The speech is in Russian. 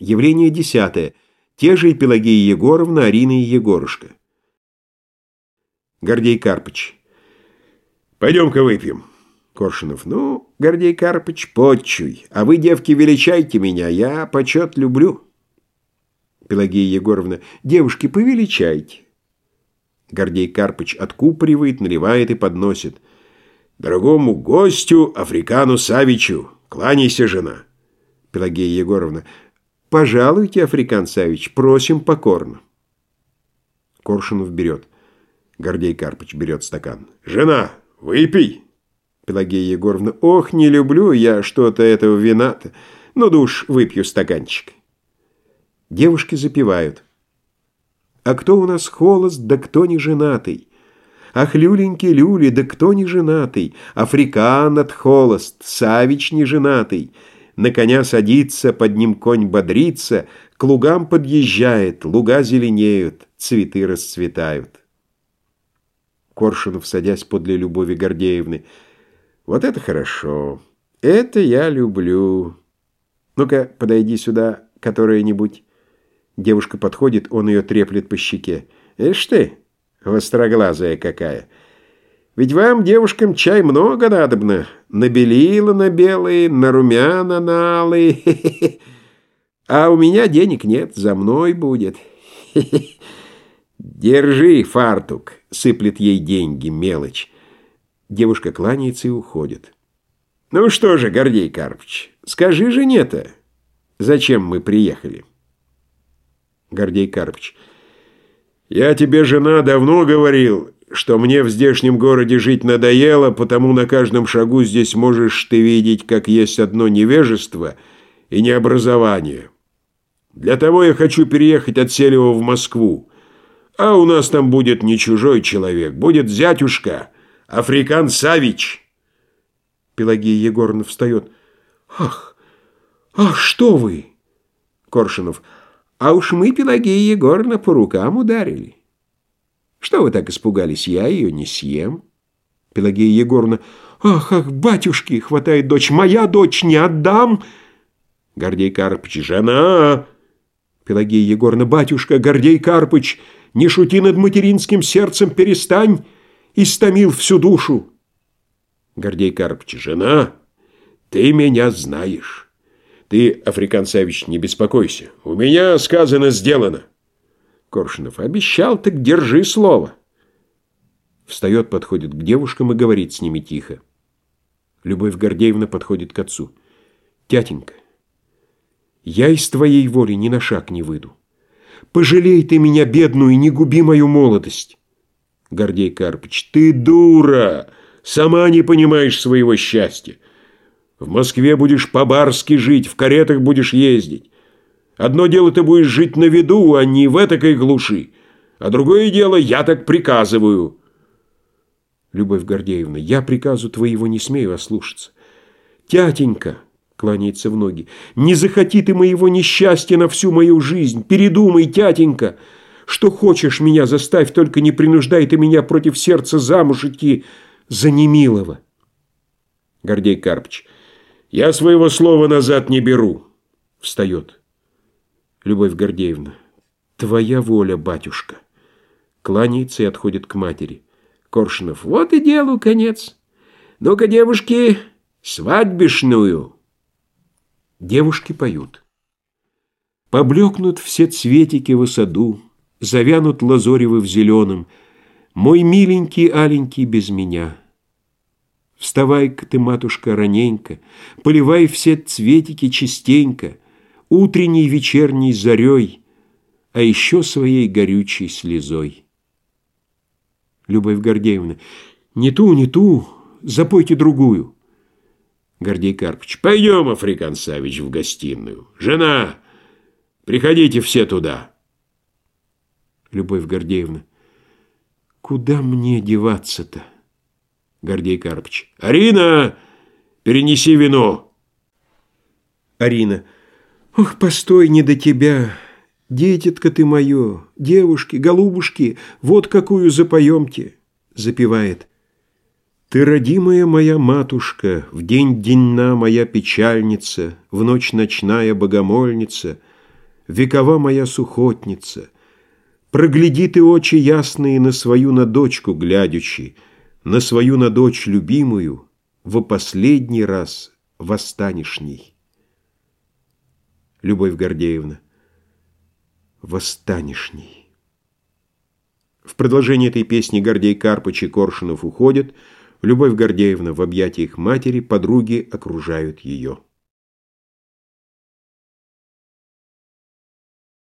Явление десятое. Те же и Пелагея Егоровна, Арина и Егорушка. Гордей Карпыч. Пойдем-ка выпьем. Коршунов. Ну, Гордей Карпыч, почуй. А вы, девки, величайте меня. Я почет люблю. Пелагея Егоровна. Девушки, повеличайте. Гордей Карпыч откупоривает, наливает и подносит. Дорогому гостю, Африкану Савичу, кланяйся, жена. Пелагея Егоровна. Пожалуйте, Африкан Савич, просим покорно. Коршунов берет. Гордей Карпыч берет стакан. Жена, выпей. Пелагея Егоровна. Ох, не люблю я что-то этого вина-то. Ну, душ, выпью стаканчик. Девушки запивают. А кто у нас холост, да кто не женатый? Ах, люленьки, люли, да кто не женатый? Африкан от холост, Савич не женатый. На коня садится, под ним конь бодрится, К лугам подъезжает, луга зеленеют, Цветы расцветают. Коршунов, садясь подле Любови Гордеевны. Вот это хорошо. Это я люблю. Ну-ка, подойди сюда, которая-нибудь. Девушка подходит, он ее треплет по щеке. Ишь ты, востроглазая какая. Ведь вам, девушкам, чай много надобно. На белила на белые, на румяна на алые. А у меня денег нет, за мной будет. Держи фартук, сыплет ей деньги, мелочь. Девушка кланяется и уходит. Ну что же, Гордей Карпович, скажи жене-то, зачем мы приехали? Гордей Карпович. «Я тебе, жена, давно говорил, что мне в здешнем городе жить надоело, потому на каждом шагу здесь можешь ты видеть, как есть одно невежество и необразование. Для того я хочу переехать от Селева в Москву. А у нас там будет не чужой человек, будет зятюшка, Африкан Савич». Пелагея Егоровна встает. «Ах, ах, что вы!» Коршунов. А уж мы, Пелагея Егоровна, по рукам ударили. Что вы так испугались? Я ее не съем. Пелагея Егоровна. Ах, ах, батюшки, хватает дочь. Моя дочь не отдам. Гордей Карпыч. Жена. Пелагея Егоровна. Батюшка, Гордей Карпыч, не шути над материнским сердцем, перестань. Истомил всю душу. Гордей Карпыч. Жена, ты меня знаешь. Ты, Африкан Савич, не беспокойся. У меня сказано, сделано. Коршунов. Обещал, так держи слово. Встает, подходит к девушкам и говорит с ними тихо. Любовь Гордеевна подходит к отцу. Тятенька, я из твоей воли ни на шаг не выйду. Пожалей ты меня, бедную, и не губи мою молодость. Гордей Карпыч, ты дура, сама не понимаешь своего счастья. В Москве будешь по-барски жить, в каретах будешь ездить. Одно дело ты будешь жить на виду, а не в этакой глуши. А другое дело, я так приказываю. Любовь Гордеевна, я приказу твоего не смею ослушаться. Тятенька, кланяется в ноги, не захоти ты моего несчастья на всю мою жизнь. Передумай, тятенька. Что хочешь меня заставь, только не принуждай ты меня против сердца замуж идти за немилого. Гордей Карпыч, я своего слова назад не беру. Встает. Любовь Гордеевна. Твоя воля, батюшка. Кланяется и отходит к матери. Коршунов. Вот и делу конец. Ну-ка, девушки, свадьбишную. Девушки поют. Поблекнут все цветики в саду, Завянут лазоревы в зеленом, Мой миленький аленький без меня — Вставай-ка ты, матушка, раненько, Поливай все цветики частенько, Утренней вечерней зарей, А еще своей горючей слезой. Любовь Гордеевна. Не ту, не ту, запойте другую. Гордей Карпович. Пойдем, Африкан Савич, в гостиную. Жена, приходите все туда. Любовь Гордеевна. Куда мне деваться-то? Гордей Карпович. «Арина, перенеси вино!» Арина. «Ох, постой, не до тебя! Детятка ты мое, девушки, голубушки, вот какую запоемте!» Запевает. «Ты, родимая моя матушка, в день деньна моя печальница, в ночь ночная богомольница, векова моя сухотница, Прогляди ты очи ясные на свою на дочку глядячи, На свою на дочь любимую, во последний раз восстанешней. Любовь Гордеевна, восстанешней. В продолжение этой песни Гордей Карпыч и Коршунов уходят, Любовь Гордеевна в объятиях матери, подруги окружают ее.